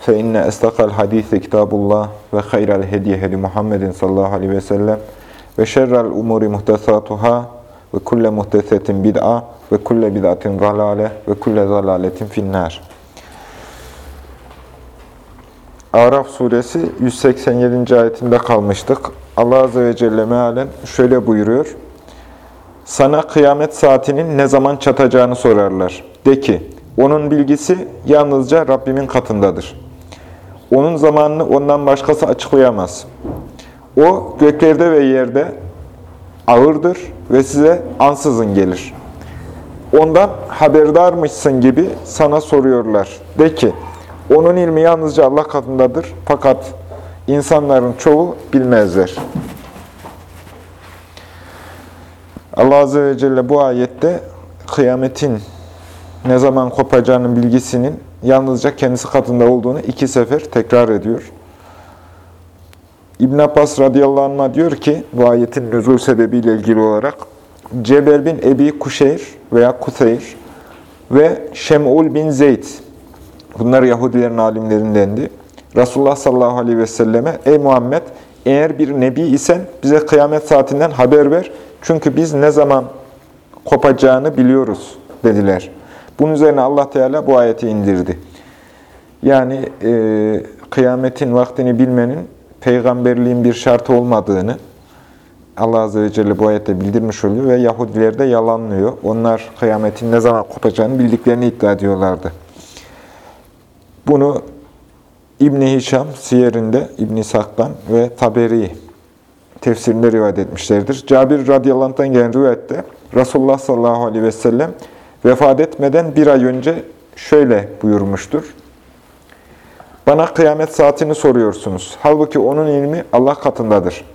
فإن أصدق الحديث كتاب الله وخير الهدي هدي محمد صلى الله عليه وسلم وشر الأمور محدثاتها وكل محدثة بدعة وكل بدعة ضلالة وكل ضلالة في النار Araf suresi 187. ayetinde kalmıştık. Allah Azze ve Celle mealen şöyle buyuruyor. Sana kıyamet saatinin ne zaman çatacağını sorarlar. De ki, onun bilgisi yalnızca Rabbimin katındadır. Onun zamanını ondan başkası açıklayamaz. O göklerde ve yerde ağırdır ve size ansızın gelir. Ondan haberdarmışsın gibi sana soruyorlar. De ki, onun ilmi yalnızca Allah katındadır fakat insanların çoğu bilmezler. Allah Azze ve Celle bu ayette kıyametin ne zaman kopacağının bilgisinin yalnızca kendisi katında olduğunu iki sefer tekrar ediyor. İbn Abbas radıyallahu anh diyor ki, bu ayetin nüzul sebebiyle ilgili olarak, Cebel bin Ebi Kuşeyr veya Kuseyr ve Şem'ul bin Zeyd, bunlar Yahudilerin alimlerindendi. Resulullah sallallahu aleyhi ve selleme, ey Muhammed, eğer bir nebi isen bize kıyamet saatinden haber ver. Çünkü biz ne zaman kopacağını biliyoruz dediler. Bunun üzerine Allah Teala bu ayeti indirdi. Yani e, kıyametin vaktini bilmenin peygamberliğin bir şartı olmadığını Allah Azze ve Celle bu ayette bildirmiş oluyor ve Yahudiler de yalanlıyor. Onlar kıyametin ne zaman kopacağını bildiklerini iddia ediyorlardı. Bunu İbn-i Hişam siyerinde İbn-i Sak'tan ve Taberi tefsirinde rivayet etmişlerdir. Cabir radıyallahu gelen rivayette Resulullah sallallahu aleyhi ve sellem vefat etmeden bir ay önce şöyle buyurmuştur. Bana kıyamet saatini soruyorsunuz. Halbuki onun ilmi Allah katındadır.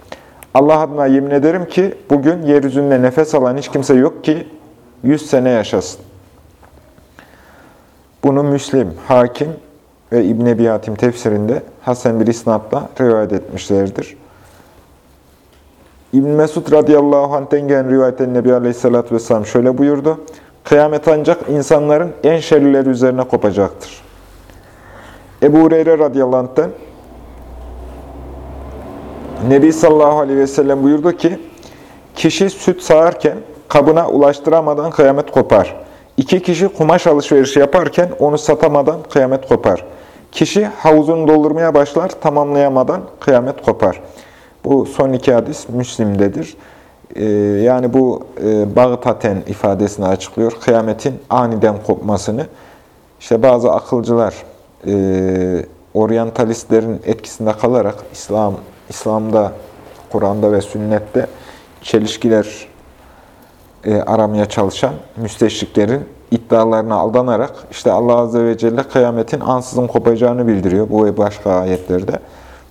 Allah adına yemin ederim ki bugün yeryüzünde nefes alan hiç kimse yok ki 100 sene yaşasın. Bunu Müslim, Hakim ve İbn Ebi Hatim tefsirinde Hasan bir isnatla rivayet etmişlerdir. İbn Mesud radıyallahu anh'ten gelen rivayette Nebi Aleyhisselatü Vesselam şöyle buyurdu. Kıyamet ancak insanların en şerlileri üzerine kopacaktır. Ebu Hureyre radıyallahu anh'ten Nebi sallallahu aleyhi ve sellem buyurdu ki, kişi süt sağarken kabına ulaştıramadan kıyamet kopar. İki kişi kumaş alışverişi yaparken onu satamadan kıyamet kopar. Kişi havuzunu doldurmaya başlar, tamamlayamadan kıyamet kopar. Bu son iki hadis Müslim'dedir. Ee, yani bu e, bağtaten ifadesini açıklıyor. Kıyametin aniden kopmasını. İşte bazı akılcılar, e, oryantalistlerin etkisinde kalarak İslam İslam'da, Kur'an'da ve sünnette çelişkiler e, aramaya çalışan müsteşriklerin iddialarına aldanarak işte Allah Azze ve Celle kıyametin ansızın kopacağını bildiriyor bu ve başka ayetlerde.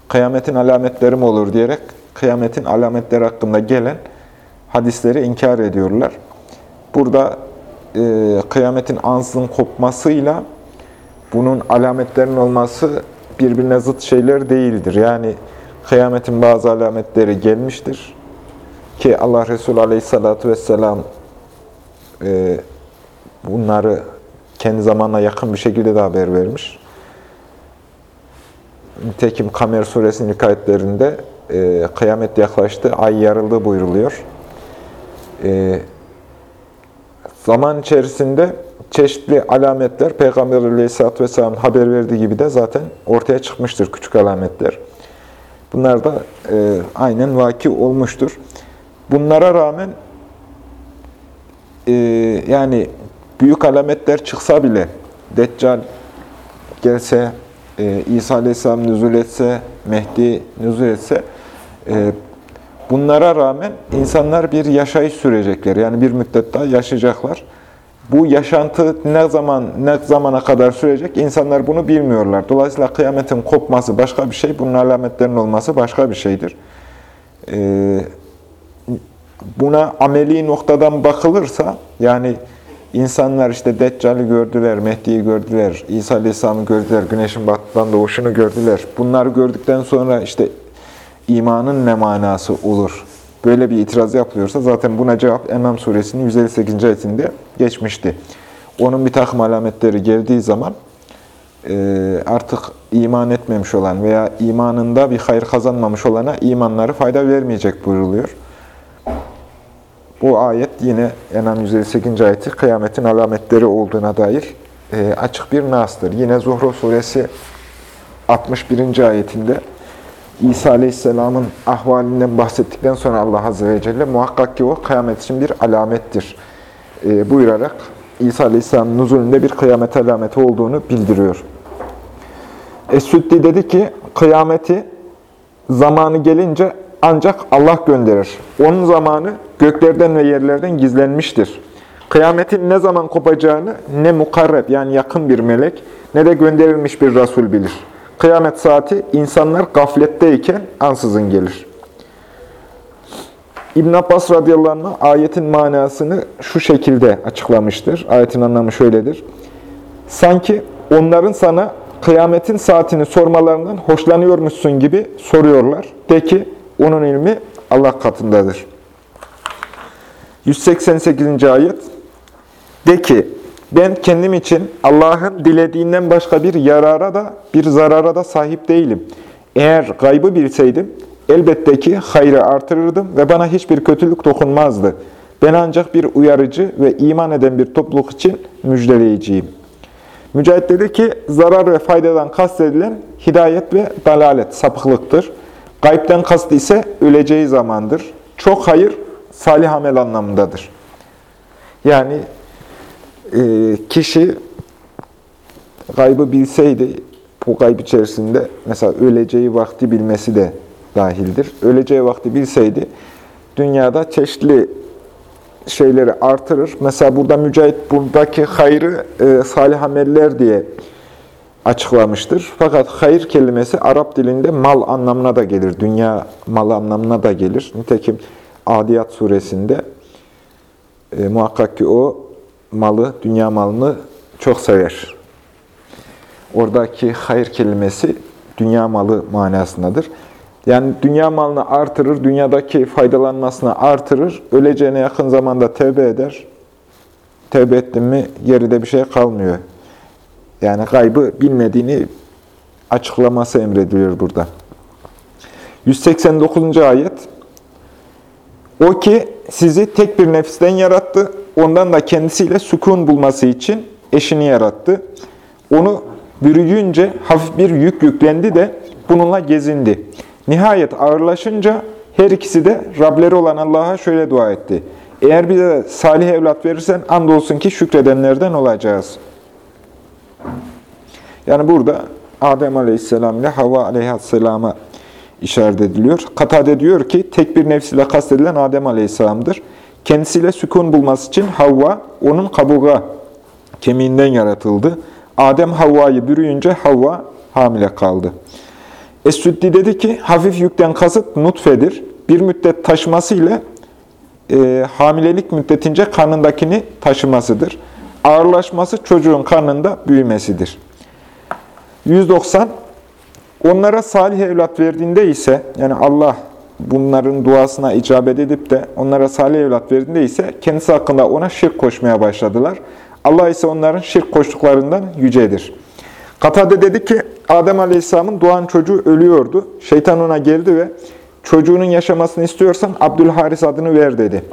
Kıyametin alametleri mi olur diyerek kıyametin alametleri hakkında gelen hadisleri inkar ediyorlar. Burada e, kıyametin ansızın kopmasıyla bunun alametlerinin olması birbirine zıt şeyler değildir. Yani kıyametin bazı alametleri gelmiştir. Ki Allah Resulü Aleyhisselatü Vesselam e, bunları kendi zamanına yakın bir şekilde de haber vermiş. Nitekim Kamer suresinin ilk ayetlerinde e, kıyamet yaklaştı, ay yarıldı buyruluyor. E, zaman içerisinde çeşitli alametler Peygamber Aleyhisselatü Vesselam'ın haber verdiği gibi de zaten ortaya çıkmıştır küçük alametler. Bunlar da e, aynen vaki olmuştur. Bunlara rağmen e, yani büyük alametler çıksa bile Deccal gelse, e, İsa Aleyhisselam nüzul etse, Mehdi nüzul etse e, bunlara rağmen insanlar bir yaşayış sürecekler. Yani bir müddet daha yaşayacaklar. Bu yaşantı ne zaman ne zamana kadar sürecek insanlar bunu bilmiyorlar. Dolayısıyla kıyametin kopması başka bir şey, bunun alametlerinin olması başka bir şeydir. Ee, buna ameli noktadan bakılırsa, yani insanlar işte Deccal'i gördüler, Mehdi'yi gördüler, İsa Aleyhisselam'ı gördüler, güneşin batıdan doğuşunu gördüler. Bunları gördükten sonra işte imanın ne manası olur? Böyle bir itiraz yapılıyorsa zaten buna cevap Enam suresinin 158. ayetinde geçmişti. Onun bir takım alametleri geldiği zaman artık iman etmemiş olan veya imanında bir hayır kazanmamış olana imanları fayda vermeyecek buyruluyor. Bu ayet yine Enam 158. ayeti kıyametin alametleri olduğuna dair açık bir nastır. Yine Zuhru suresi 61. ayetinde İsa Aleyhisselam'ın ahvalinden bahsettikten sonra Allah Azze ve Celle muhakkak ki o kıyamet için bir alamettir e, buyurarak İsa Aleyhisselam'ın nuzulünde bir kıyamet alameti olduğunu bildiriyor. Es-Süddi dedi ki kıyameti zamanı gelince ancak Allah gönderir. Onun zamanı göklerden ve yerlerden gizlenmiştir. Kıyametin ne zaman kopacağını ne mukarreb yani yakın bir melek ne de gönderilmiş bir Resul bilir. Kıyamet saati insanlar gafletteyken ansızın gelir. İbn Abbas radıyallahu anh ayetin manasını şu şekilde açıklamıştır. Ayetin anlamı şöyledir. Sanki onların sana kıyametin saatini sormalarından hoşlanıyormuşsun gibi soruyorlar. De ki onun ilmi Allah katındadır. 188. ayet De ki ben kendim için Allah'ın dilediğinden başka bir yarara da bir zarara da sahip değilim. Eğer gaybı bilseydim elbette ki hayrı artırırdım ve bana hiçbir kötülük dokunmazdı. Ben ancak bir uyarıcı ve iman eden bir topluluk için müjdeleyiciyim. Mücahit dedi ki zarar ve faydadan kastedilen hidayet ve dalalet, sapıklıktır. Gaybden kastı ise öleceği zamandır. Çok hayır, salih amel anlamındadır. Yani e, kişi gaybı bilseydi, bu gayb içerisinde mesela öleceği vakti bilmesi de dahildir. Öleceği vakti bilseydi, dünyada çeşitli şeyleri artırır. Mesela burada Mücahit buradaki hayrı e, salih ameller diye açıklamıştır. Fakat hayır kelimesi Arap dilinde mal anlamına da gelir. Dünya mal anlamına da gelir. Nitekim Adiyat suresinde e, muhakkak ki o malı, dünya malını çok sever. Oradaki hayır kelimesi dünya malı manasındadır. Yani dünya malını artırır, dünyadaki faydalanmasını artırır, öleceğine yakın zamanda tevbe eder. Tevbe ettin mi geride bir şey kalmıyor. Yani kaybı bilmediğini açıklaması emrediliyor burada. 189. ayet O ki sizi tek bir nefisten yarattı, ondan da kendisiyle sükun bulması için eşini yarattı. Onu bürüyünce hafif bir yük yüklendi de bununla gezindi. Nihayet ağırlaşınca her ikisi de Rableri olan Allah'a şöyle dua etti. Eğer bize salih evlat verirsen andolsun ki şükredenlerden olacağız. Yani burada Adem Aleyhisselam ile Havva Aleyhisselam'a işaret ediliyor. Katade diyor ki tek bir nefsiyle kastedilen Adem Aleyhisselam'dır. Kendisiyle sükun bulması için Havva onun kaburga kemiğinden yaratıldı. Adem Havva'yı bürüyünce Havva hamile kaldı. Es-Süddi dedi ki hafif yükten kasıt nutfedir. Bir müddet taşıması ile e, hamilelik müddetince karnındakini taşımasıdır. Ağırlaşması çocuğun karnında büyümesidir. 190. Onlara salih evlat verdiğinde ise, yani Allah bunların duasına icabet edip de onlara salih evlat verdiğinde ise kendisi hakkında ona şirk koşmaya başladılar. Allah ise onların şirk koştuklarından yücedir. Katade dedi ki, Adem Aleyhisselam'ın doğan çocuğu ölüyordu. Şeytan ona geldi ve çocuğunun yaşamasını istiyorsan Abdülharis adını ver dedi.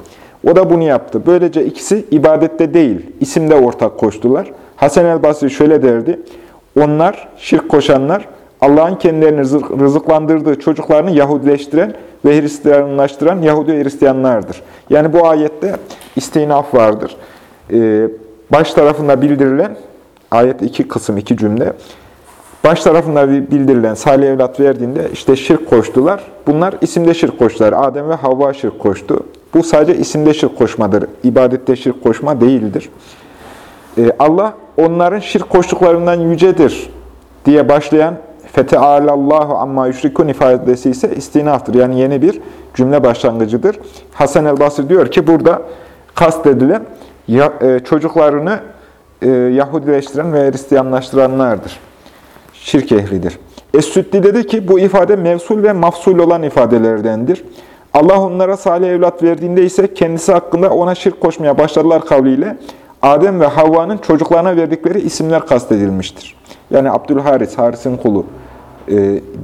O da bunu yaptı. Böylece ikisi ibadette değil, isimde ortak koştular. Hasan el-Basri şöyle derdi, onlar, şirk koşanlar, Allah'ın kendilerini rızıklandırdığı çocuklarını Yahudileştiren ve Hristiyanlaştıran Yahudi ve Hristiyanlardır. Yani bu ayette istinaf vardır. Ee, baş tarafında bildirilen, ayet iki kısım, iki cümle. Baş tarafında bildirilen salih evlat verdiğinde işte şirk koştular. Bunlar isimde şirk koştular. Adem ve Havva şirk koştu. Bu sadece isimde şirk koşmadır. İbadette şirk koşma değildir. e, Allah onların şirk koştuklarından yücedir diye başlayan Fetealallahu amma yüşrikun ifadesi ise istinaftır. Yani yeni bir cümle başlangıcıdır. Hasan el-Basri diyor ki burada kastedilen ya, e, çocuklarını e, Yahudileştiren ve Hristiyanlaştıranlardır. Şirk ehlidir. Es-Süddi dedi ki bu ifade mevsul ve mafsul olan ifadelerdendir. Allah onlara salih evlat verdiğinde ise kendisi hakkında ona şirk koşmaya başladılar kavliyle Adem ve Havva'nın çocuklarına verdikleri isimler kastedilmiştir. Yani Abdülharis, Haris'in kulu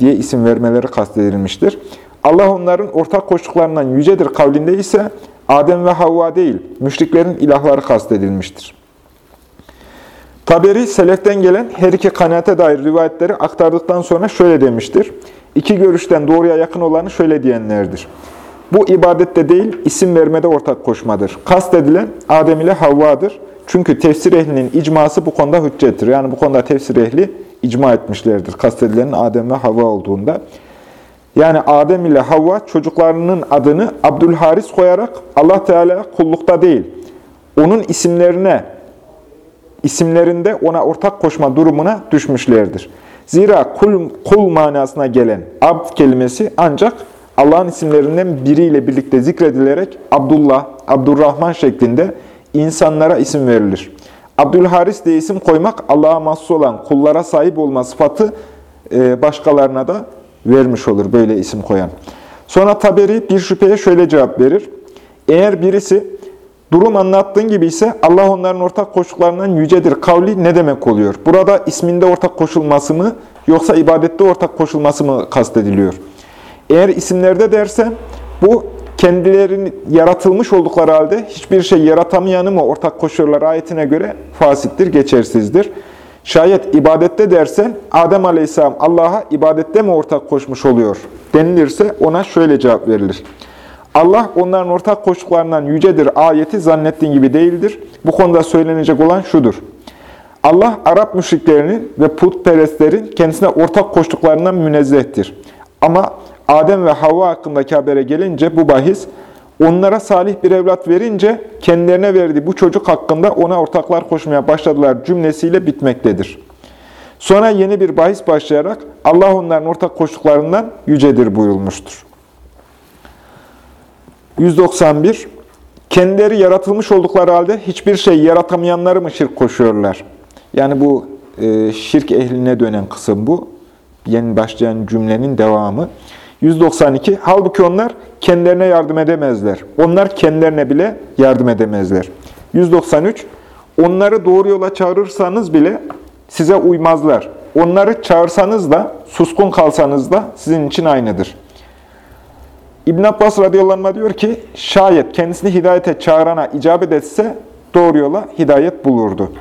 diye isim vermeleri kastedilmiştir. Allah onların ortak koştuklarından yücedir kavlinde ise Adem ve Havva değil, müşriklerin ilahları kastedilmiştir. Taberi, seleften gelen her iki kanaate dair rivayetleri aktardıktan sonra şöyle demiştir. İki görüşten doğruya yakın olanı şöyle diyenlerdir. Bu ibadette değil, isim vermede ortak koşmadır. Kastedilen Adem ile Havva'dır. Çünkü tefsir ehlinin icması bu konuda hüccettir. Yani bu konuda tefsir ehli icma etmişlerdir. Kastedilenin Adem ve Havva olduğunda. Yani Adem ile Havva çocuklarının adını Abdülharis koyarak Allah Teala kullukta değil, onun isimlerine, isimlerinde ona ortak koşma durumuna düşmüşlerdir. Zira kul, kul manasına gelen abd kelimesi ancak Allah'ın isimlerinden biriyle birlikte zikredilerek Abdullah, Abdurrahman şeklinde insanlara isim verilir. Abdülharis diye isim koymak Allah'a mahsus olan kullara sahip olma sıfatı e, başkalarına da vermiş olur böyle isim koyan. Sonra Taberi bir şüpheye şöyle cevap verir. Eğer birisi durum anlattığın gibi ise Allah onların ortak koşullarından yücedir kavli ne demek oluyor? Burada isminde ortak koşulması mı yoksa ibadette ortak koşulması mı kastediliyor? Eğer isimlerde derse bu kendilerini yaratılmış oldukları halde hiçbir şey yaratamayanı mı ortak koşuyorlar ayetine göre fasittir, geçersizdir. Şayet ibadette dersen Adem Aleyhisselam Allah'a ibadette mi ortak koşmuş oluyor denilirse ona şöyle cevap verilir. Allah onların ortak koştuklarından yücedir ayeti zannettiğin gibi değildir. Bu konuda söylenecek olan şudur. Allah Arap müşriklerinin ve putperestlerin kendisine ortak koştuklarından münezzehtir. Ama Adem ve Havva hakkındaki habere gelince bu bahis, onlara salih bir evlat verince kendilerine verdiği bu çocuk hakkında ona ortaklar koşmaya başladılar cümlesiyle bitmektedir. Sonra yeni bir bahis başlayarak Allah onların ortak koştuklarından yücedir buyurulmuştur. 191. Kendileri yaratılmış oldukları halde hiçbir şey yaratamayanları mı şirk koşuyorlar? Yani bu e, şirk ehline dönen kısım bu. Yeni başlayan cümlenin devamı. 192. Halbuki onlar kendilerine yardım edemezler. Onlar kendilerine bile yardım edemezler. 193. Onları doğru yola çağırırsanız bile size uymazlar. Onları çağırsanız da, suskun kalsanız da sizin için aynıdır. İbn Abbas radıyallahu diyor ki, şayet kendisini hidayete çağırana icabet etse doğru yola hidayet bulurdu.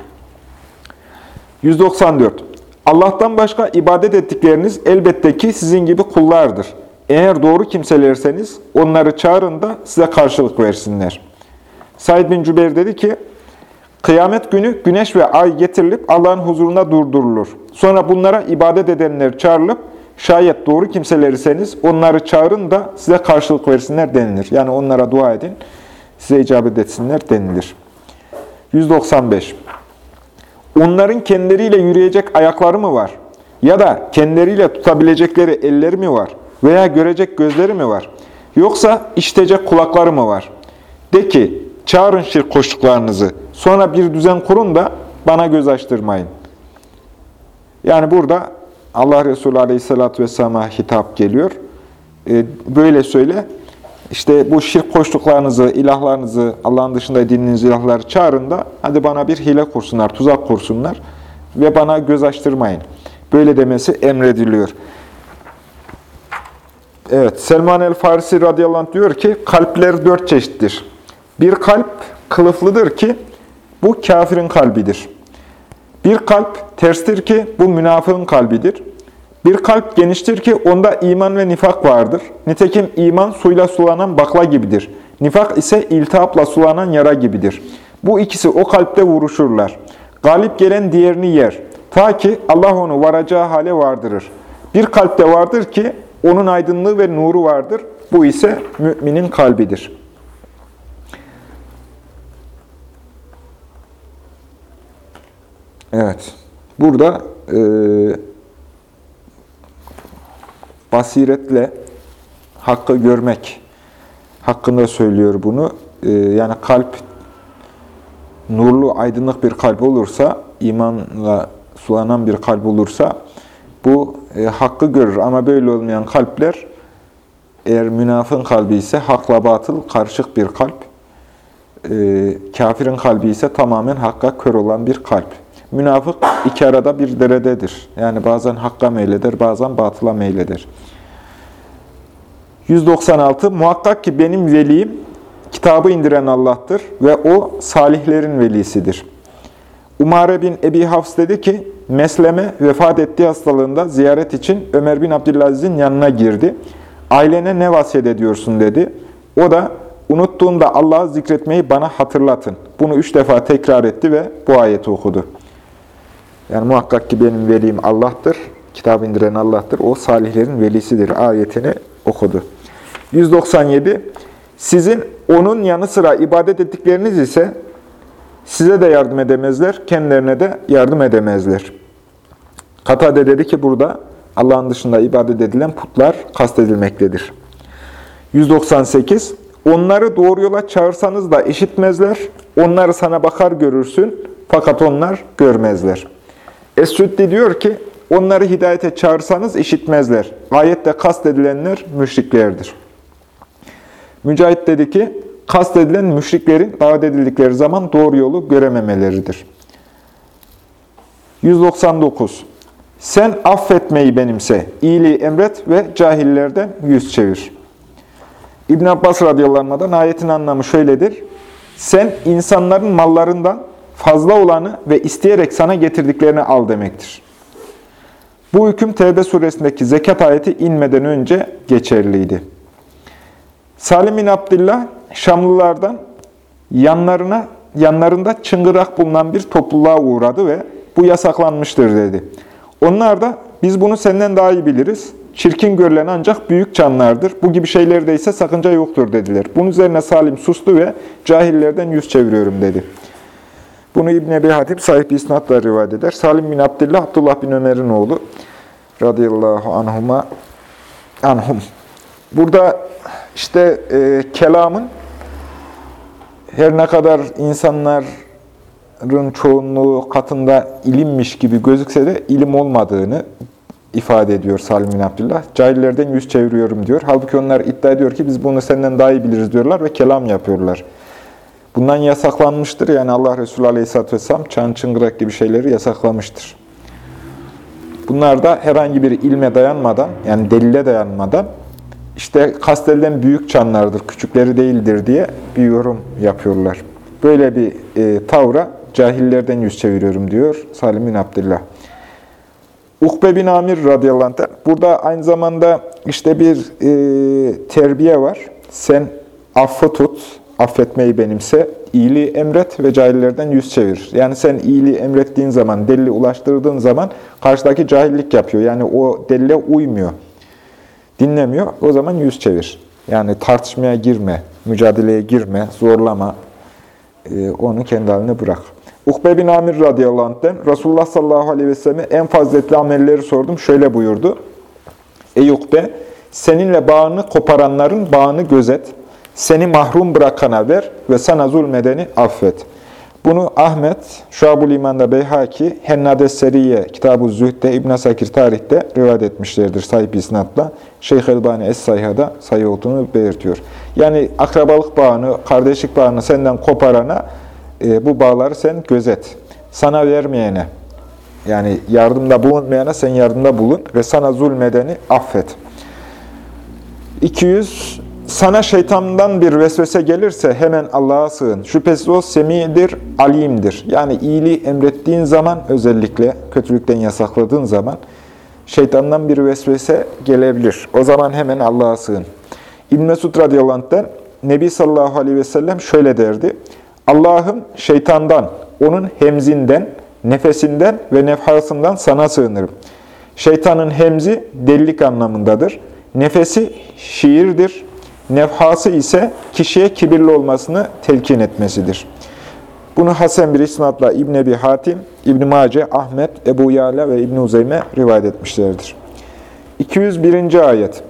194. Allah'tan başka ibadet ettikleriniz elbette ki sizin gibi kullardır. Eğer doğru kimselerseniz onları çağırın da size karşılık versinler. Said bin Cübeyr dedi ki, Kıyamet günü güneş ve ay getirilip Allah'ın huzurunda durdurulur. Sonra bunlara ibadet edenler çağrılıp, şayet doğru kimselerseniz onları çağırın da size karşılık versinler denilir. Yani onlara dua edin, size icabet etsinler denilir. 195. Onların kendileriyle yürüyecek ayakları mı var? Ya da kendileriyle tutabilecekleri elleri mi var? Veya görecek gözleri mi var? Yoksa işitecek kulakları mı var? De ki, çağırın şirk koştuklarınızı, sonra bir düzen kurun da bana göz açtırmayın. Yani burada Allah Resulü Aleyhisselatü Vesselam'a hitap geliyor. Ee, böyle söyle, işte bu şirk koştuklarınızı, ilahlarınızı, Allah'ın dışında edindiğiniz ilahları çağırın da hadi bana bir hile kursunlar, tuzak kursunlar ve bana göz açtırmayın. Böyle demesi emrediliyor. Evet, Selman el-Farisi radıyallahu anh diyor ki, kalpler dört çeşittir. Bir kalp kılıflıdır ki, bu kafirin kalbidir. Bir kalp terstir ki, bu münafığın kalbidir. Bir kalp geniştir ki, onda iman ve nifak vardır. Nitekim iman suyla sulanan bakla gibidir. Nifak ise iltihapla sulanan yara gibidir. Bu ikisi o kalpte vuruşurlar. Galip gelen diğerini yer. Ta ki Allah onu varacağı hale vardırır. Bir kalpte vardır ki, onun aydınlığı ve nuru vardır. Bu ise müminin kalbidir. Evet. Burada e, basiretle hakkı görmek hakkında söylüyor bunu. E, yani kalp nurlu, aydınlık bir kalp olursa, imanla sulanan bir kalp olursa bu e, hakkı görür. Ama böyle olmayan kalpler eğer münafın kalbi ise hakla batıl karışık bir kalp. E, kafirin kalbi ise tamamen hakka kör olan bir kalp. Münafık iki arada bir derededir. Yani bazen hakka meyleder, bazen batıla meyleder. 196. Muhakkak ki benim velim kitabı indiren Allah'tır ve o salihlerin velisidir. Umare bin Ebi Hafs dedi ki, Mesleme vefat ettiği hastalığında ziyaret için Ömer bin Abdülaziz'in yanına girdi. Ailene ne vasiyet ediyorsun dedi. O da unuttuğunda Allah'ı zikretmeyi bana hatırlatın. Bunu üç defa tekrar etti ve bu ayeti okudu. Yani muhakkak ki benim velim Allah'tır, kitabı indiren Allah'tır, o salihlerin velisidir ayetini okudu. 197. Sizin onun yanı sıra ibadet ettikleriniz ise size de yardım edemezler, kendilerine de yardım edemezler. Katade dedi ki burada Allah'ın dışında ibadet edilen putlar kastedilmektedir. 198. Onları doğru yola çağırsanız da işitmezler. Onları sana bakar görürsün fakat onlar görmezler. Es-Süddi diyor ki onları hidayete çağırsanız işitmezler. Ayette kastedilenler müşriklerdir. Mücahit dedi ki, kastedilen müşriklerin davet edildikleri zaman doğru yolu görememeleridir. 199. Sen affetmeyi benimse, iyiliği emret ve cahillerden yüz çevir. İbn Abbas radıyallahu ayetin anlamı şöyledir. Sen insanların mallarından fazla olanı ve isteyerek sana getirdiklerini al demektir. Bu hüküm Tevbe suresindeki zekat ayeti inmeden önce geçerliydi. Salim bin Abdullah Şamlılardan yanlarına yanlarında çıngırak bulunan bir topluluğa uğradı ve bu yasaklanmıştır dedi. Onlar da biz bunu senden daha iyi biliriz. Çirkin görülen ancak büyük canlardır. Bu gibi şeylerde ise sakınca yoktur dediler. Bunun üzerine Salim sustu ve cahillerden yüz çeviriyorum dedi. Bunu İbn Ebi Hatip sahip isnatla rivayet eder. Salim bin Abdullah, Abdullah bin Ömer'in oğlu radıyallahu anhuma anhum. Burada işte e, kelamın her ne kadar insanların çoğunluğu katında ilimmiş gibi gözükse de ilim olmadığını ifade ediyor Salim bin Abdullah. Cahillerden yüz çeviriyorum diyor. Halbuki onlar iddia ediyor ki biz bunu senden daha iyi biliriz diyorlar ve kelam yapıyorlar. Bundan yasaklanmıştır. Yani Allah Resulü Aleyhisselatü Vesselam çan çıngırak gibi şeyleri yasaklamıştır. Bunlar da herhangi bir ilme dayanmadan, yani delile dayanmadan, işte kastedilen büyük çanlardır, küçükleri değildir diye bir yorum yapıyorlar. Böyle bir e, tavra cahillerden yüz çeviriyorum diyor Salim bin Abdullah. Ukbe bin Amir radıyallahu anh, burada aynı zamanda işte bir e, terbiye var. Sen affı tut, affetmeyi benimse, iyiliği emret ve cahillerden yüz çevir. Yani sen iyiliği emrettiğin zaman, delili ulaştırdığın zaman karşıdaki cahillik yapıyor. Yani o delile uymuyor, dinlemiyor. O zaman yüz çevir. Yani tartışmaya girme, mücadeleye girme, zorlama, e, onu kendi haline bırak. Ukbe bin Amir radıyallahu anh'den Resulullah sallallahu aleyhi ve selleme en faziletli amelleri sordum. Şöyle buyurdu. Ey Ukbe, seninle bağını koparanların bağını gözet. Seni mahrum bırakana ver ve sana zulmedeni affet. Bunu Ahmet, Şuab-ül İman'da Beyhaki, Hennades Seriye, Kitab-ı Zühd'de, İbn Sakir tarihte rivayet etmişlerdir sahip isnatla. Şeyh Elbani Es-Sayha'da sayı olduğunu belirtiyor. Yani akrabalık bağını, kardeşlik bağını senden koparana e, bu bağları sen gözet. Sana vermeyene, yani yardımda bulunmayana sen yardımda bulun ve sana zulmedeni affet. 200 sana şeytandan bir vesvese gelirse hemen Allah'a sığın. Şüphesiz o semidir, alimdir. Yani iyiliği emrettiğin zaman özellikle kötülükten yasakladığın zaman şeytandan bir vesvese gelebilir. O zaman hemen Allah'a sığın. İbn Mesud radıyallahu anh'ten Nebi sallallahu aleyhi ve sellem şöyle derdi. Allah'ım şeytandan, onun hemzinden, nefesinden ve nefhasından sana sığınırım. Şeytanın hemzi delilik anlamındadır. Nefesi şiirdir. Nefhası ise kişiye kibirli olmasını telkin etmesidir. Bunu Hasan bir isnatla İbn Ebi Hatim, İbn Mace, Ahmet, Ebu Yala ve İbn Uzeyme rivayet etmişlerdir. 201. ayet.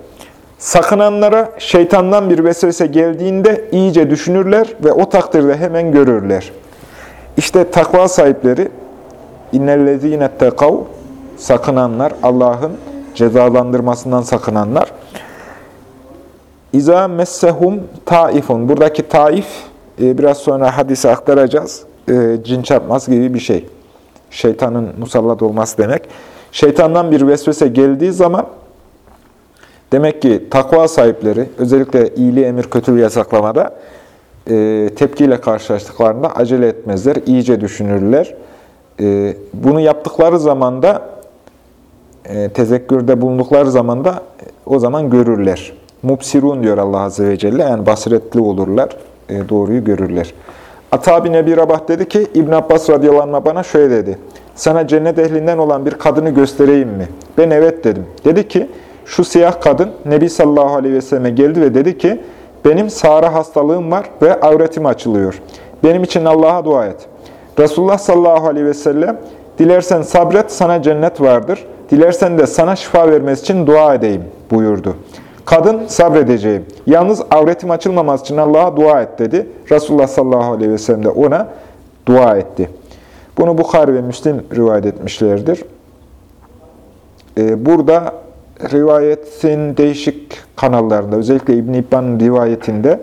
Sakınanlara şeytandan bir vesvese geldiğinde iyice düşünürler ve o takdirde hemen görürler. İşte takva sahipleri innellezine tekav sakınanlar, Allah'ın cezalandırmasından sakınanlar. İza messehum taifun. Buradaki taif e, biraz sonra hadise aktaracağız. E, cin çarpması gibi bir şey. Şeytanın musallat olması demek. Şeytandan bir vesvese geldiği zaman demek ki takva sahipleri özellikle iyiliği emir kötülüğü yasaklamada e, tepkiyle karşılaştıklarında acele etmezler, iyice düşünürler. Bunu yaptıkları zaman da tezekkürde bulundukları zaman da o zaman görürler. Mubsirun diyor Allah Azze ve Celle. Yani basiretli olurlar, e, doğruyu görürler. Ata bin Ebi Rabah dedi ki, İbn Abbas radıyallahu bana şöyle dedi. Sana cennet ehlinden olan bir kadını göstereyim mi? Ben evet dedim. Dedi ki, şu siyah kadın Nebi sallallahu aleyhi ve selleme geldi ve dedi ki, benim sağra hastalığım var ve avretim açılıyor. Benim için Allah'a dua et. Resulullah sallallahu aleyhi ve sellem, dilersen sabret sana cennet vardır. Dilersen de sana şifa vermesi için dua edeyim buyurdu. Kadın sabredeceğim. Yalnız avretim açılmaması için Allah'a dua et dedi. Resulullah sallallahu aleyhi ve sellem de ona dua etti. Bunu Bukhari ve Müslim rivayet etmişlerdir. Ee, burada rivayetin değişik kanallarında, özellikle İbn İbban'ın rivayetinde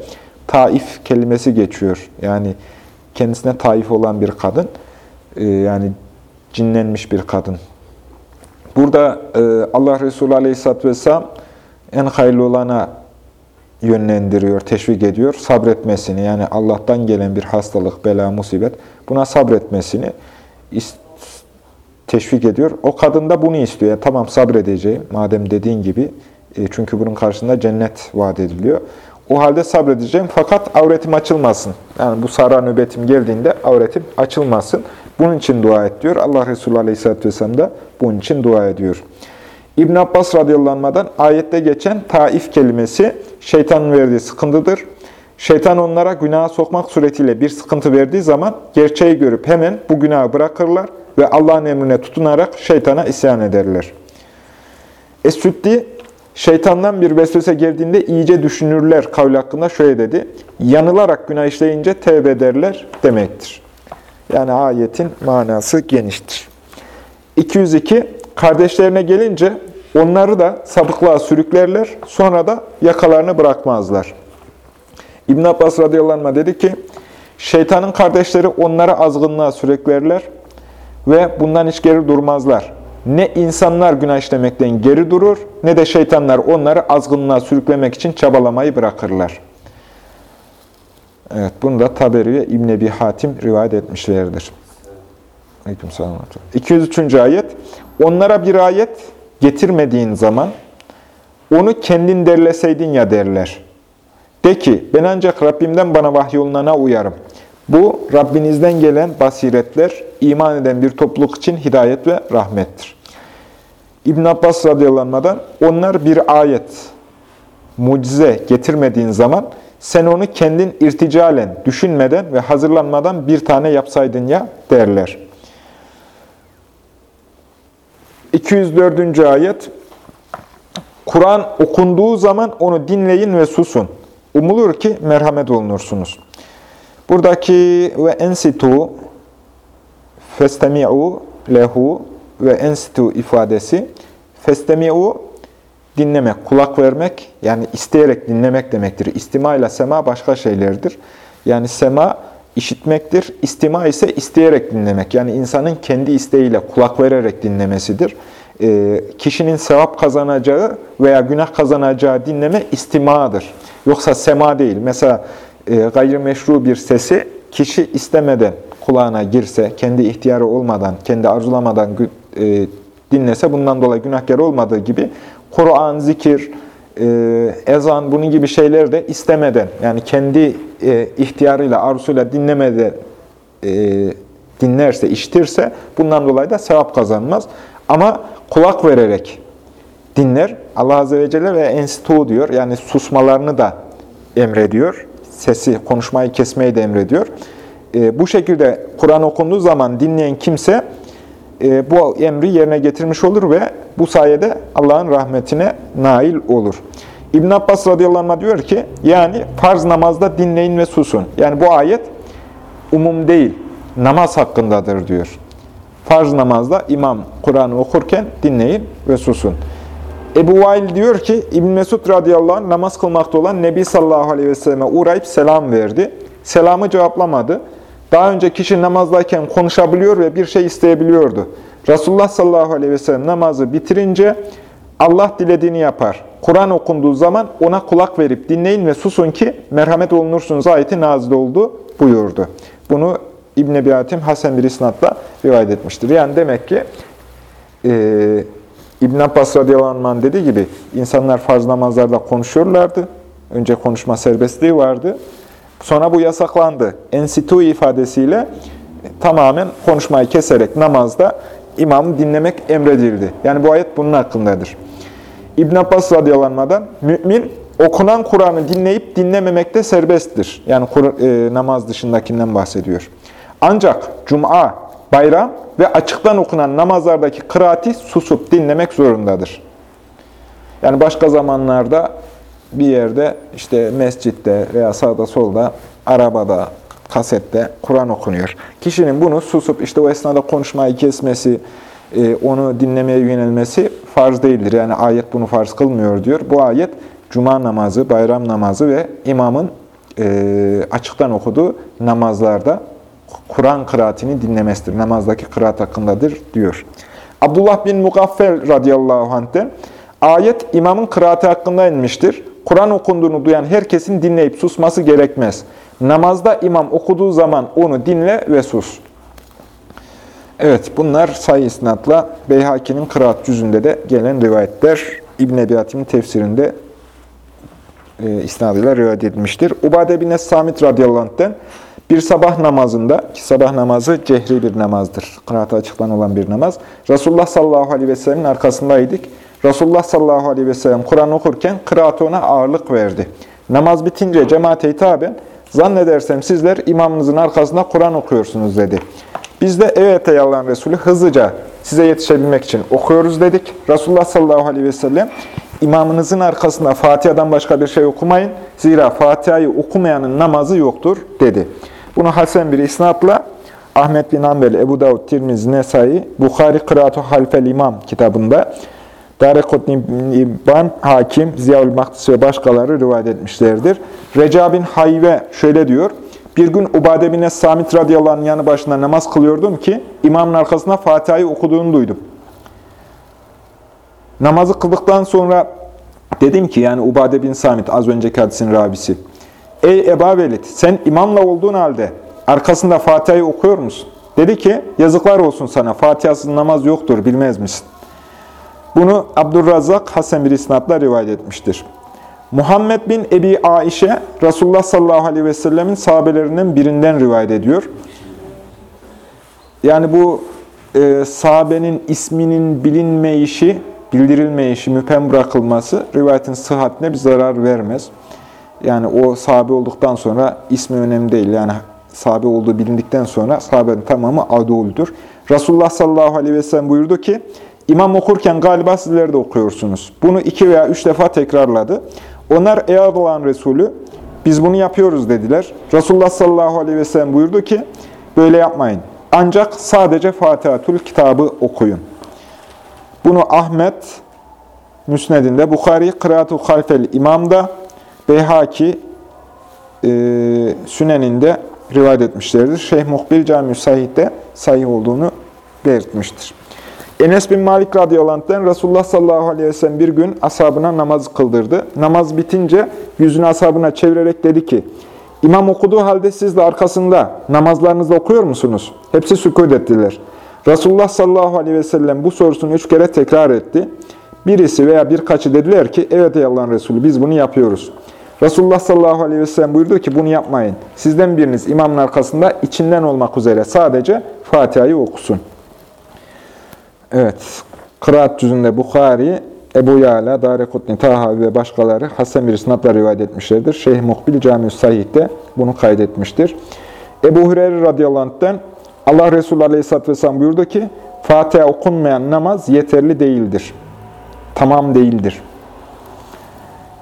taif kelimesi geçiyor. Yani kendisine taif olan bir kadın, e, yani cinlenmiş bir kadın. Burada e, Allah Resulü Aleyhisselatü Vesselam en hayırlı olana yönlendiriyor, teşvik ediyor. Sabretmesini yani Allah'tan gelen bir hastalık, bela, musibet buna sabretmesini teşvik ediyor. O kadın da bunu istiyor. Yani, tamam sabredeceğim madem dediğin gibi. E, çünkü bunun karşısında cennet vaat ediliyor. O halde sabredeceğim fakat avretim açılmasın. Yani bu sara nöbetim geldiğinde avretim açılmasın. Bunun için dua et diyor. Allah Resulü Aleyhisselatü Vesselam da bunun için dua ediyor. İbn Abbas radıyallahu ayette geçen taif kelimesi şeytanın verdiği sıkıntıdır. Şeytan onlara günaha sokmak suretiyle bir sıkıntı verdiği zaman gerçeği görüp hemen bu günahı bırakırlar ve Allah'ın emrine tutunarak şeytana isyan ederler. Es-Süddi, şeytandan bir vesvese geldiğinde iyice düşünürler kavli hakkında şöyle dedi. Yanılarak günah işleyince tevbe ederler demektir. Yani ayetin manası geniştir. 202. Kardeşlerine gelince onları da sapıklığa sürüklerler, sonra da yakalarını bırakmazlar. İbn Abbas radıyallahu anh dedi ki, şeytanın kardeşleri onları azgınlığa sürüklerler ve bundan hiç geri durmazlar. Ne insanlar günah işlemekten geri durur, ne de şeytanlar onları azgınlığa sürüklemek için çabalamayı bırakırlar. Evet, bunu da Taberi ve İbn Ebi Hatim rivayet etmişlerdir. Aleyküm selam. 203. ayet. Onlara bir ayet getirmediğin zaman onu kendin derleseydin ya derler. De ki ben ancak Rabbimden bana vahyolunana uyarım. Bu Rabbinizden gelen basiretler iman eden bir topluluk için hidayet ve rahmettir. İbn Abbas radıyallahu onlar bir ayet, mucize getirmediğin zaman sen onu kendin irticalen, düşünmeden ve hazırlanmadan bir tane yapsaydın ya derler. 204. ayet Kur'an okunduğu zaman onu dinleyin ve susun. Umulur ki merhamet olunursunuz. Buradaki ve ensitu festemi'u lehu ve ensitu ifadesi festemi'u dinlemek, kulak vermek yani isteyerek dinlemek demektir. İstima ile sema başka şeylerdir. Yani sema işitmektir. İstima ise isteyerek dinlemek. Yani insanın kendi isteğiyle kulak vererek dinlemesidir. E, kişinin sevap kazanacağı veya günah kazanacağı dinleme istimadır. Yoksa sema değil. Mesela e, gayrimeşru bir sesi kişi istemeden kulağına girse, kendi ihtiyarı olmadan, kendi arzulamadan e, dinlese bundan dolayı günahkar olmadığı gibi Kur'an, zikir, e, ezan, bunun gibi şeyleri de istemeden, yani kendi e, ihtiyarıyla, arzusuyla dinlemeden e, dinlerse, iştirse bundan dolayı da sevap kazanmaz. Ama kulak vererek dinler. Allah Azze ve Celle ve ensitu diyor. Yani susmalarını da emrediyor. Sesi, konuşmayı kesmeyi de emrediyor. e, bu şekilde Kur'an okunduğu zaman dinleyen kimse e, bu emri yerine getirmiş olur ve bu sayede Allah'ın rahmetine nail olur. İbn Abbas radıyallahu anh diyor ki, yani farz namazda dinleyin ve susun. Yani bu ayet umum değil, namaz hakkındadır diyor. Farz namazda imam Kur'an'ı okurken dinleyin ve susun. Ebu Vail diyor ki, İbn Mesud radıyallahu anh namaz kılmakta olan Nebi sallallahu aleyhi ve selleme uğrayıp selam verdi. Selamı cevaplamadı. Daha önce kişi namazdayken konuşabiliyor ve bir şey isteyebiliyordu. Resulullah sallallahu aleyhi ve sellem namazı bitirince Allah dilediğini yapar. Kur'an okunduğu zaman ona kulak verip dinleyin ve susun ki merhamet olunursunuz ayeti nazil oldu buyurdu. Bunu İbn-i Ebi Hasan bir isnatla rivayet etmiştir. Yani demek ki e, İbn Abbas radıyallahu anh dediği gibi insanlar farz namazlarda konuşuyorlardı. Önce konuşma serbestliği vardı. Sonra bu yasaklandı. Ensitu ifadesiyle tamamen konuşmayı keserek namazda imamı dinlemek emredildi. Yani bu ayet bunun hakkındadır. İbn Abbas radıyallahu mümin okunan Kur'an'ı dinleyip dinlememekte serbesttir. Yani e, namaz dışındakinden bahsediyor. Ancak cuma, bayram ve açıktan okunan namazlardaki kıraati susup dinlemek zorundadır. Yani başka zamanlarda bir yerde işte mescitte veya sağda solda, arabada, kasette Kur'an okunuyor. Kişinin bunu susup işte o esnada konuşmayı kesmesi, e, onu dinlemeye yönelmesi farz değildir. Yani ayet bunu farz kılmıyor diyor. Bu ayet cuma namazı, bayram namazı ve imamın e, açıktan okuduğu namazlarda Kur'an kıraatini dinlemesidir. Namazdaki kıraat hakkındadır diyor. Abdullah bin Mugaffel radıyallahu anh'ten ayet imamın kıraati hakkında inmiştir. Kur'an okunduğunu duyan herkesin dinleyip susması gerekmez. Namazda imam okuduğu zaman onu dinle ve sus. Evet, bunlar sayı isnatla Beyhaki'nin kıraat cüzünde de gelen rivayetler. İbn-i Ebi Hatim'in tefsirinde e, isnadıyla rivayet edilmiştir. Ubade bin Es-Samit radıyallahu anh'ten bir sabah namazında, ki sabah namazı cehri bir namazdır. Kıraata açıklan olan bir namaz. Resulullah sallallahu aleyhi ve sellemin arkasındaydık. Resulullah sallallahu aleyhi ve sellem Kur'an okurken kıraatı ona ağırlık verdi. Namaz bitince cemaate hitaben, zannedersem sizler imamınızın arkasında Kur'an okuyorsunuz dedi. Biz de evet ey Allah'ın Resulü hızlıca size yetişebilmek için okuyoruz dedik. Resulullah sallallahu aleyhi ve sellem imamınızın arkasında Fatiha'dan başka bir şey okumayın. Zira Fatiha'yı okumayanın namazı yoktur dedi. Bunu Hasan bir isnatla Ahmet bin Ambel, Ebu Davud, Tirmiz, Nesai, Bukhari Kıraatu Halfel İmam kitabında Darekotni İbban, Hakim, Ziyaül Mahdisi ve başkaları rivayet etmişlerdir. Reca Hayve şöyle diyor. Bir gün Ubade bin Es-Samit radıyallahu yanı başında namaz kılıyordum ki imamın arkasında Fatiha'yı okuduğunu duydum. Namazı kıldıktan sonra dedim ki yani Ubade bin Samit az önceki hadisin rabisi. Ey Eba Velid sen imamla olduğun halde arkasında Fatiha'yı okuyor musun? Dedi ki yazıklar olsun sana Fatiha'sız namaz yoktur bilmez misin? Bunu Abdurrazzak Hasan bir isnatla rivayet etmiştir. Muhammed bin Ebi Aişe, Resulullah sallallahu aleyhi ve sellemin sahabelerinden birinden rivayet ediyor. Yani bu e, sahabenin isminin bilinmeyişi, bildirilmeyişi, müphem bırakılması rivayetin sıhhatine bir zarar vermez. Yani o sahabe olduktan sonra ismi önemli değil. Yani sahabe olduğu bilindikten sonra sahabenin tamamı aduldur. Resulullah sallallahu aleyhi ve sellem buyurdu ki, İmam okurken galiba sizler de okuyorsunuz. Bunu iki veya üç defa tekrarladı. Onlar ey Allah'ın Resulü biz bunu yapıyoruz dediler. Resulullah sallallahu aleyhi ve sellem buyurdu ki böyle yapmayın. Ancak sadece Fatihatül kitabı okuyun. Bunu Ahmet Müsned'inde, Bukhari Kıraatu Halfel İmam'da, Beyhaki e, Sünen'inde rivayet etmişlerdir. Şeyh Muhbil Cami-i Sahih'te sahih olduğunu belirtmiştir. Enes bin Malik radıyallahu Resulullah sallallahu aleyhi ve sellem bir gün ashabına namaz kıldırdı. Namaz bitince yüzünü ashabına çevirerek dedi ki, İmam okuduğu halde siz de arkasında namazlarınızı okuyor musunuz? Hepsi sükut ettiler. Resulullah sallallahu aleyhi ve sellem bu sorusunu üç kere tekrar etti. Birisi veya birkaçı dediler ki, evet ey Allah'ın Resulü biz bunu yapıyoruz. Resulullah sallallahu aleyhi ve sellem buyurdu ki bunu yapmayın. Sizden biriniz imamın arkasında içinden olmak üzere sadece Fatiha'yı okusun. Evet, Kıraat cüzünde Bukhari, Ebu Yala, Darekutni, Taha ve başkaları Hasan bir sınavla rivayet etmişlerdir. Şeyh Muhbil Cami-i Sahih'te bunu kaydetmiştir. Ebu Hureyre radıyallahu Allah Resulü aleyhisselatü vesselam buyurdu ki, Fatiha okunmayan namaz yeterli değildir. Tamam değildir.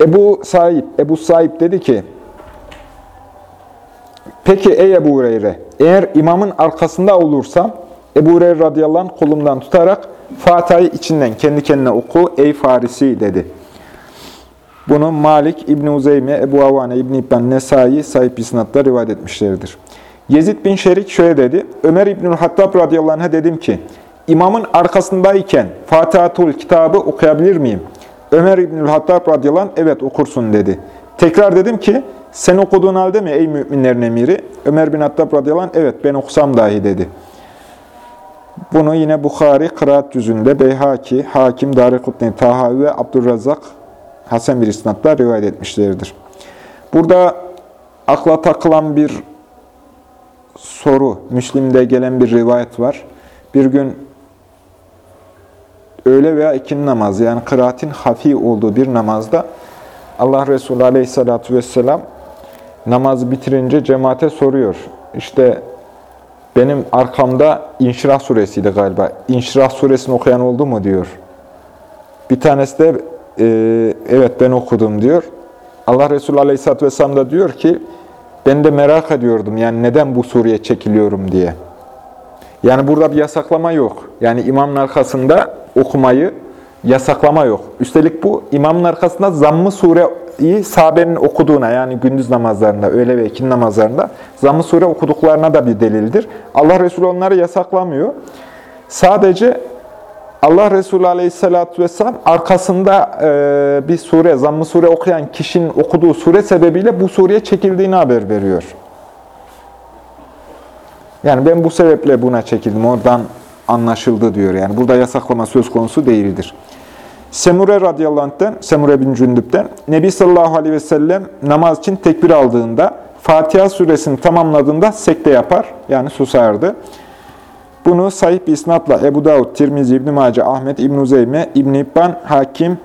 Ebu Saib, Ebu Saib dedi ki, Peki ey Ebu Hureyre, eğer imamın arkasında olursam, Ebu Hureyre radıyallahu anh kolumdan tutarak Fatiha'yı içinden kendi kendine oku ey Farisi dedi. Bunu Malik, İbn Uzeyme, Ebu Avane, İbn İbn Nesai sahip isnatla rivayet etmişlerdir. Yezid bin Şerik şöyle dedi. Ömer İbnül Hattab radıyallahu anh'a dedim ki, imamın arkasındayken Fatihatul kitabı okuyabilir miyim? Ömer İbnül Hattab radıyallahu anh, evet okursun dedi. Tekrar dedim ki, sen okuduğun halde mi ey müminlerin emiri? Ömer bin Hattab radıyallahu anh, evet ben okusam dahi dedi. Bunu yine Bukhari, Kıraat Cüzü'nde, Beyhaki, Hakim, Darikutni, Tahavi ve Abdurrazak Hasan bir isnatla rivayet etmişlerdir. Burada akla takılan bir soru, Müslim'de gelen bir rivayet var. Bir gün öğle veya ikin namazı yani kıraatin hafi olduğu bir namazda Allah Resulü Aleyhisselatü vesselam namazı bitirince cemaate soruyor. İşte benim arkamda İnşirah suresiydi galiba. İnşirah suresini okuyan oldu mu diyor. Bir tanesi de e, evet ben okudum diyor. Allah Resulü Aleyhisselatü vesselam da diyor ki ben de merak ediyordum yani neden bu sureye çekiliyorum diye. Yani burada bir yasaklama yok. Yani imamın arkasında okumayı yasaklama yok. Üstelik bu imamın arkasında zammı sureyi sahabenin okuduğuna yani gündüz namazlarında, öğle ve ikin namazlarında zammı sure okuduklarına da bir delildir. Allah Resulü onları yasaklamıyor. Sadece Allah Resulü Aleyhisselatü Vesselam arkasında e, bir sure, zammı sure okuyan kişinin okuduğu sure sebebiyle bu sureye çekildiğini haber veriyor. Yani ben bu sebeple buna çekildim, oradan anlaşıldı diyor. Yani burada yasaklama söz konusu değildir. Semure radıyallahu anh'ten, Semure bin Cündüp'ten, Nebi sallallahu aleyhi ve sellem namaz için tekbir aldığında, Fatiha suresini tamamladığında sekte yapar, yani susardı. Bunu sahip isnatla Ebu Davud, Tirmizi, İbn-i Mace, Ahmet, İbn-i Uzeyme, İbn-i İbban, Hakim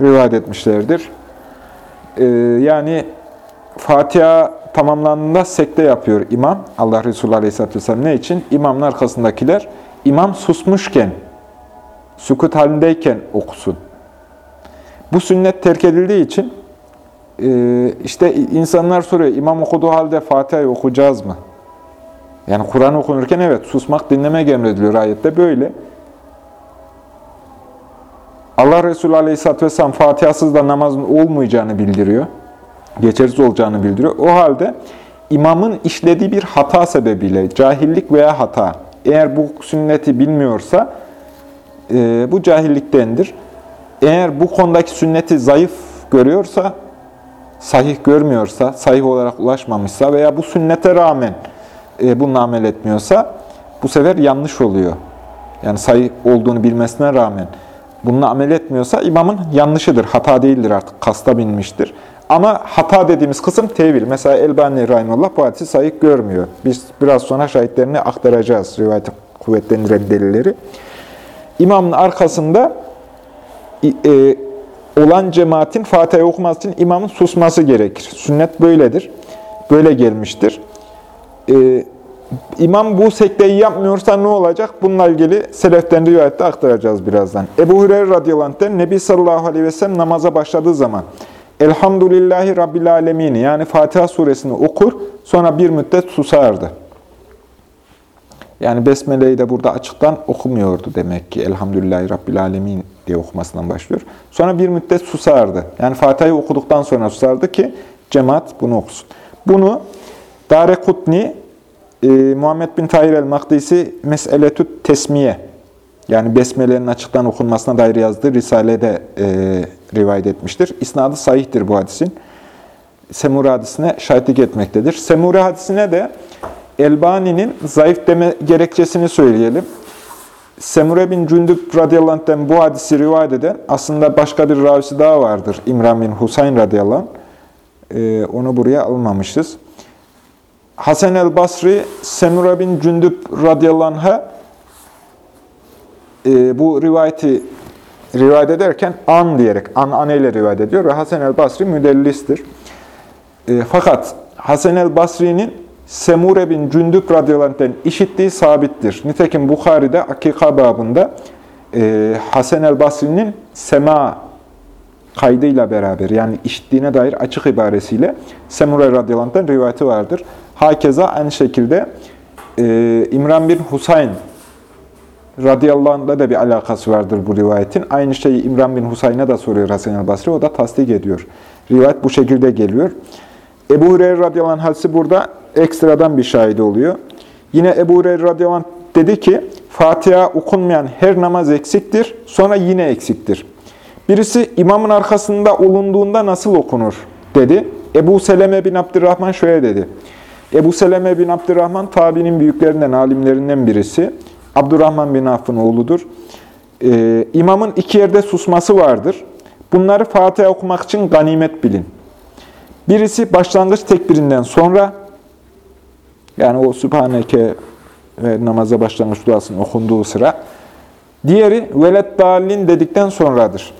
rivayet etmişlerdir. Ee, yani Fatiha tamamlandığında sekte yapıyor imam. Allah Resulü Aleyhisselatü Vesselam ne için? İmamın arkasındakiler imam susmuşken, sükut halindeyken okusun. Bu sünnet terk edildiği için e, işte insanlar soruyor, imam okuduğu halde Fatiha'yı okuyacağız mı? Yani Kur'an okunurken evet susmak, dinlemek emrediliyor ayette böyle. Allah Resulü Aleyhisselatü Vesselam Fatiha'sız da namazın olmayacağını bildiriyor. Geçersiz olacağını bildiriyor. O halde imamın işlediği bir hata sebebiyle, cahillik veya hata, eğer bu sünneti bilmiyorsa e, bu cahilliktendir. Eğer bu konudaki sünneti zayıf görüyorsa, sahih görmüyorsa, sahih olarak ulaşmamışsa veya bu sünnete rağmen e, bununla amel etmiyorsa bu sefer yanlış oluyor. Yani sayı olduğunu bilmesine rağmen bununla amel etmiyorsa imamın yanlışıdır, hata değildir artık, kasta binmiştir. Ama hata dediğimiz kısım tevil. Mesela Elbani Rahimullah bu hadisi sahih görmüyor. Biz biraz sonra şahitlerini aktaracağız, rivayeti kuvvetlendiren delilleri. İmamın arkasında e, olan cemaatin Fatiha'yı okuması için imamın susması gerekir. Sünnet böyledir. Böyle gelmiştir. Ee, imam bu sekteyi yapmıyorsa ne olacak? Bununla ilgili seleften rivayette aktaracağız birazdan. Ebu Hureyre radıyallahu anh'ten Nebi sallallahu aleyhi ve sellem namaza başladığı zaman Elhamdülillahi Rabbil Alemin yani Fatiha suresini okur sonra bir müddet susardı. Yani Besmele'yi de burada açıktan okumuyordu demek ki. Elhamdülillahi Rabbil Alemin diye okumasından başlıyor. Sonra bir müddet susardı. Yani Fatiha'yı okuduktan sonra susardı ki cemaat bunu okusun. Bunu Dare Kutni, e, Muhammed bin Tahir el-Makdisi Mes'eletü Tesmiye, yani Besmele'nin açıktan okunmasına dair yazdığı Risale'de e, rivayet etmiştir. İsnadı sahihtir bu hadisin. Semure hadisine şahitlik etmektedir. Semure hadisine de Elbani'nin zayıf deme gerekçesini söyleyelim. Semure bin Cündüb radıyallahu bu hadisi rivayet eden aslında başka bir ravisi daha vardır. İmran bin Husayn radıyallahu anh. Ee, onu buraya almamışız. Hasan el-Basri, Semura bin Cündüb radıyallahu anh'a e, bu rivayeti rivayet ederken an diyerek, an aneyle rivayet ediyor ve Hasan el-Basri müdellistir. E, fakat Hasan el-Basri'nin Semure bin Cündüp radıyallahu işittiği sabittir. Nitekim Bukhari'de Akika babında e, Hasan el Basri'nin sema kaydıyla beraber yani işittiğine dair açık ibaresiyle Semure radıyallahu rivayeti vardır. Hakeza aynı şekilde e, İmran bin Husayn radıyallahu anh'da da bir alakası vardır bu rivayetin. Aynı şeyi İmran bin Husayn'a da soruyor Hasan el Basri. O da tasdik ediyor. Rivayet bu şekilde geliyor. Ebu Hureyre radıyallahu anh hadisi burada ekstradan bir şahidi oluyor. Yine Ebu Hureyre radıyallahu anh dedi ki, Fatiha okunmayan her namaz eksiktir, sonra yine eksiktir. Birisi imamın arkasında olunduğunda nasıl okunur dedi. Ebu Seleme bin Abdurrahman şöyle dedi. Ebu Seleme bin Abdurrahman tabinin büyüklerinden, alimlerinden birisi. Abdurrahman bin Aff'ın oğludur. Ee, imamın iki yerde susması vardır. Bunları Fatiha okumak için ganimet bilin. Birisi başlangıç tekbirinden sonra, yani o Sübhaneke ve namaza başlangıç duasının okunduğu sıra. Diğeri velet dalin dedikten sonradır.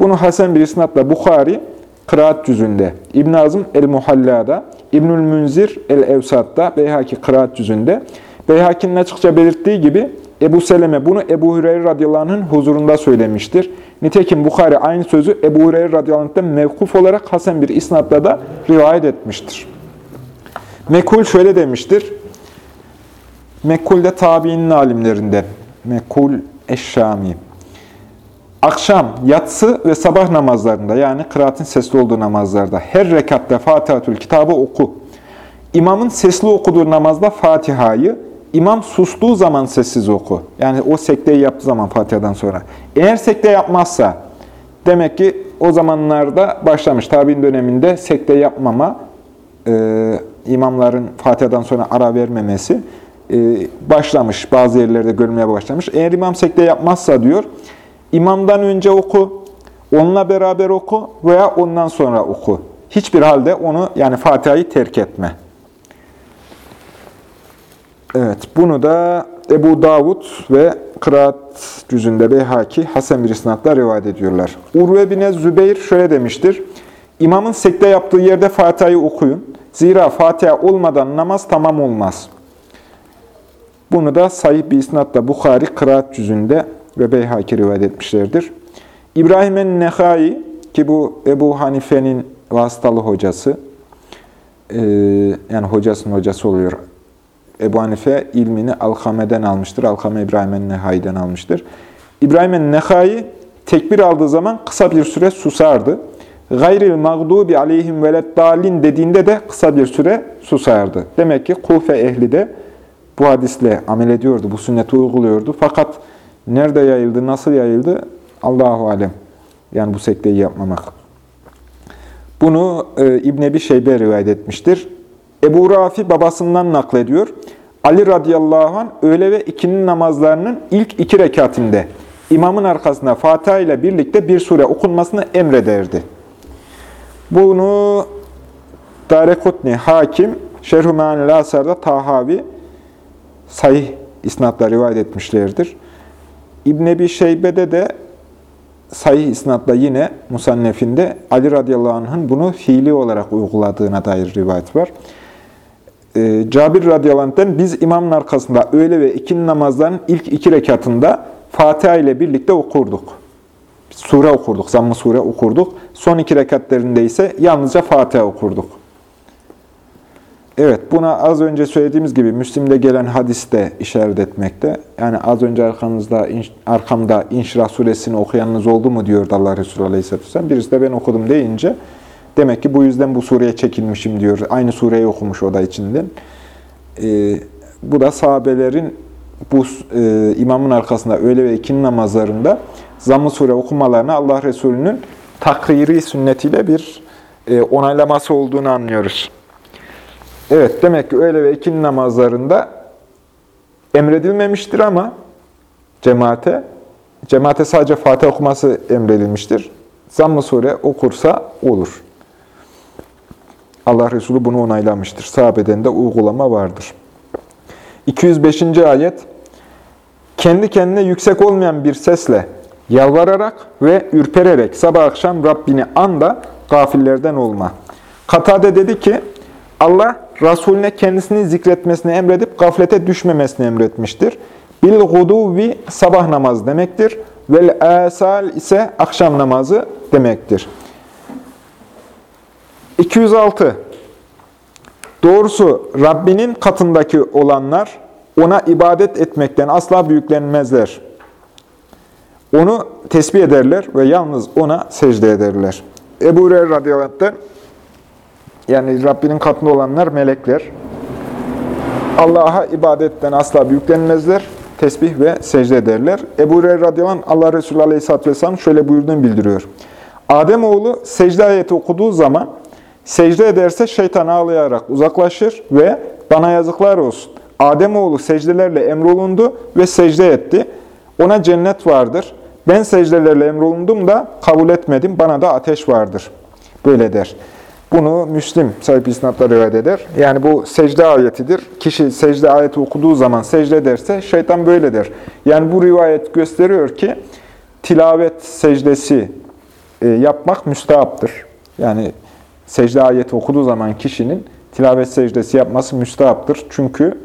Bunu Hasan bir isnatla Bukhari kıraat cüzünde, İbn Azm el-Muhalla'da, İbnül Münzir el-Evsat'ta, Beyhaki kıraat cüzünde, Beyhaki'nin açıkça belirttiği gibi Ebu Seleme bunu Ebu Hüreyre radıyallahu huzurunda söylemiştir. Nitekim Bukhari aynı sözü Ebu Hureyre radıyallahu anh'tan mevkuf olarak Hasan bir isnatla da rivayet etmiştir. Mekul şöyle demiştir. Mekul de tabiinin alimlerinden. Mekul Eşşami. Akşam, yatsı ve sabah namazlarında yani kıraatin sesli olduğu namazlarda her rekatta Fatihatül kitabı oku. İmamın sesli okuduğu namazda Fatiha'yı, imam sustuğu zaman sessiz oku. Yani o sekteyi yaptığı zaman Fatiha'dan sonra. Eğer sekte yapmazsa, demek ki o zamanlarda başlamış, tabi'in döneminde sekte yapmama, e, imamların Fatiha'dan sonra ara vermemesi e, başlamış. Bazı yerlerde görmeye başlamış. Eğer imam sekte yapmazsa diyor, imamdan önce oku, onunla beraber oku veya ondan sonra oku. Hiçbir halde onu yani Fatiha'yı terk etme. Evet, bunu da Ebu Davud ve Kıraat cüzünde Beyhaki Hasan bir isnatla rivayet ediyorlar. Urve bin Zübeyir şöyle demiştir. İmamın sekte yaptığı yerde Fatiha'yı okuyun. Zira Fatiha olmadan namaz tamam olmaz. Bunu da sahih bir isnatla Bukhari Kıraat cüzünde ve Beyhaki rivayet etmişlerdir. İbrahim en-Nehai ki bu Ebu Hanife'nin vasıtalı hocası, yani hocasının hocası oluyor Ebu Hanife ilmini Alkame'den almıştır. Alkame İbrahim el-Nehai'den almıştır. İbrahim el-Nehai tekbir aldığı zaman kısa bir süre susardı. Gayril mağdubi aleyhim veleddalin dediğinde de kısa bir süre susardı. Demek ki Kufe ehli de bu hadisle amel ediyordu, bu sünneti uyguluyordu. Fakat nerede yayıldı, nasıl yayıldı Allahu alem. Yani bu sekteyi yapmamak. Bunu e, İbn Ebi Şeybe rivayet etmiştir. Ebu Rafi babasından naklediyor. Ali radıyallahu anh öğle ve ikinin namazlarının ilk iki rekatinde imamın arkasında Fatiha ile birlikte bir sure okunmasını emrederdi. Bunu Darekutni, Hakim, Şerh-ü Meanil Asar'da Tahavi sahih isnatla rivayet etmişlerdir. İbn Ebi Şeybe'de de sahih isnatla yine Musannef'inde Ali radıyallahu anh'ın bunu fiili olarak uyguladığına dair rivayet var. Ee, Cabir radıyallahu biz imamın arkasında öğle ve ikindi namazların ilk iki rekatında Fatiha ile birlikte okurduk. Sure okurduk, zamm-ı sure okurduk. Son iki rekatlerinde ise yalnızca Fatiha okurduk. Evet, buna az önce söylediğimiz gibi Müslim'de gelen hadiste işaret etmekte. Yani az önce arkanızda, arkamda İnşirah suresini okuyanınız oldu mu diyordu Allah Resulü Aleyhisselatü Vesselam. Birisi de ben okudum deyince Demek ki bu yüzden bu sureye çekilmişim diyor. Aynı sureyi okumuş o da içinden. E, bu da sahabelerin bu e, imamın arkasında öğle ve ikindi namazlarında zamm-ı sure okumalarına Allah Resulü'nün takriri sünnetiyle bir e, onaylaması olduğunu anlıyoruz. Evet, demek ki öğle ve ikindi namazlarında emredilmemiştir ama cemaate, cemaate sadece Fatih okuması emredilmiştir. Zamm-ı sure okursa olur. Allah Resulü bunu onaylamıştır. Sahabeden de uygulama vardır. 205. ayet Kendi kendine yüksek olmayan bir sesle yalvararak ve ürpererek sabah akşam Rabbini an da gafillerden olma. Katade dedi ki Allah Resulüne kendisini zikretmesini emredip gaflete düşmemesini emretmiştir. Bil guduvi sabah namazı demektir. Vel asal ise akşam namazı demektir. 206. Doğrusu Rabbinin katındaki olanlar ona ibadet etmekten asla büyüklenmezler. Onu tesbih ederler ve yalnız ona secde ederler. Ebu Hureyre radıyallahu yani Rabbinin katında olanlar melekler. Allah'a ibadetten asla büyüklenmezler. Tesbih ve secde ederler. Ebu Hureyre radıyallahu Allah Resulü aleyhisselatü vesselam şöyle buyurduğunu bildiriyor. Ademoğlu secde ayeti okuduğu zaman secde ederse şeytan ağlayarak uzaklaşır ve bana yazıklar olsun. Ademoğlu secdelerle emrolundu ve secde etti. Ona cennet vardır. Ben secdelerle emrolundum da kabul etmedim. Bana da ateş vardır. Böyle der. Bunu Müslim sahip isnatla rivayet eder. Yani bu secde ayetidir. Kişi secde ayeti okuduğu zaman secde ederse şeytan böyle der. Yani bu rivayet gösteriyor ki tilavet secdesi e, yapmak müstahaptır. Yani secde ayeti okuduğu zaman kişinin tilavet secdesi yapması müstahaptır. Çünkü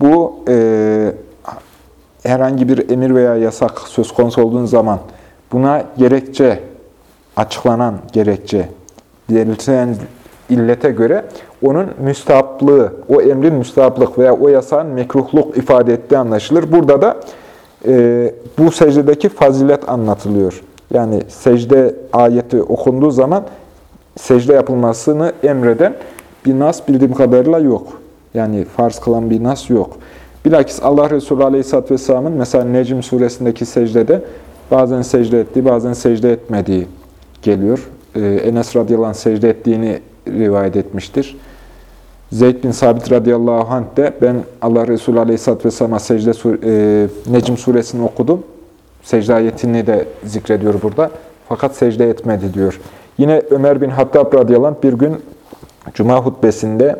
bu e, herhangi bir emir veya yasak söz konusu olduğun zaman buna gerekçe, açıklanan gerekçe, belirtilen illete göre onun müstahaplığı, o emrin müstahaplık veya o yasağın mekruhluk ifade ettiği anlaşılır. Burada da e, bu secdedeki fazilet anlatılıyor. Yani secde ayeti okunduğu zaman secde yapılmasını emreden bir nas bildiğim kadarıyla yok. Yani farz kılan bir nas yok. Bilakis Allah Resulü Aleyhisselatü Vesselam'ın mesela Necm suresindeki secdede bazen secde ettiği, bazen secde etmediği geliyor. Ee, Enes radıyallahu anh secde ettiğini rivayet etmiştir. Zeyd bin Sabit radıyallahu anh de ben Allah Resulü aleyhisselatü vesselam'a secde, e, Necm suresini okudum. Secde ayetini de zikrediyor burada. Fakat secde etmedi diyor. Yine Ömer bin Hattab radıyallahu bir gün Cuma hutbesinde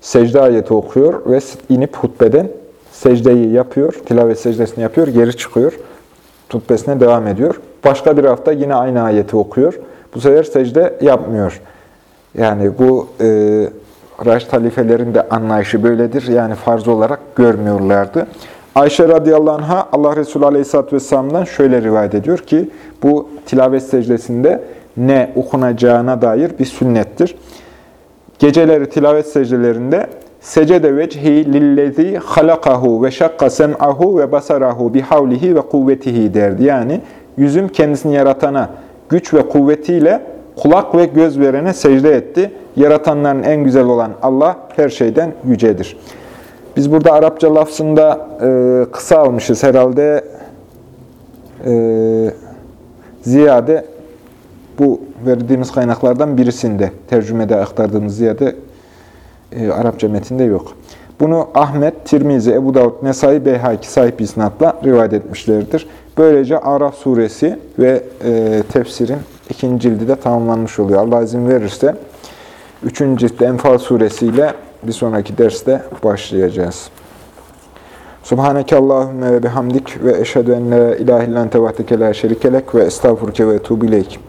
secde ayeti okuyor ve inip hutbeden secdeyi yapıyor, tilavet secdesini yapıyor, geri çıkıyor. Hutbesine devam ediyor. Başka bir hafta yine aynı ayeti okuyor. Bu sefer secde yapmıyor. Yani bu e, Raşid halifelerin de anlayışı böyledir. Yani farz olarak görmüyorlardı. Ayşe radıyallahu anh'a Allah Resulü aleyhisselatü vesselam'dan şöyle rivayet ediyor ki bu tilavet secdesinde ne okunacağına dair bir sünnettir. Geceleri tilavet secdelerinde secede vecihi lillezi halakahu ve şakka sem'ahu ve basarahu bihavlihi ve kuvvetihi derdi. Yani yüzüm kendisini yaratana güç ve kuvvetiyle kulak ve göz verene secde etti. Yaratanların en güzel olan Allah her şeyden yücedir. Biz burada Arapça lafzında e, kısa almışız herhalde. E, ziyade bu verdiğimiz kaynaklardan birisinde, tercümede aktardığımız ziyade e, Arapça metinde yok. Bunu Ahmet, Tirmizi, Ebu Davud, Nesai, Beyhaki sahip isnatla rivayet etmişlerdir. Böylece Araf suresi ve e, tefsirin ikinci cildi de tamamlanmış oluyor. Allah izin verirse üçüncü ciltte Enfal suresiyle bir sonraki derste başlayacağız. Subhaneke Allahümme ve bihamdik ve eşhedü en la ilahe şerikelek ve estağfurke ve etubu ileyk.